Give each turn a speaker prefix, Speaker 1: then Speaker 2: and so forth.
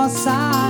Speaker 1: nossa.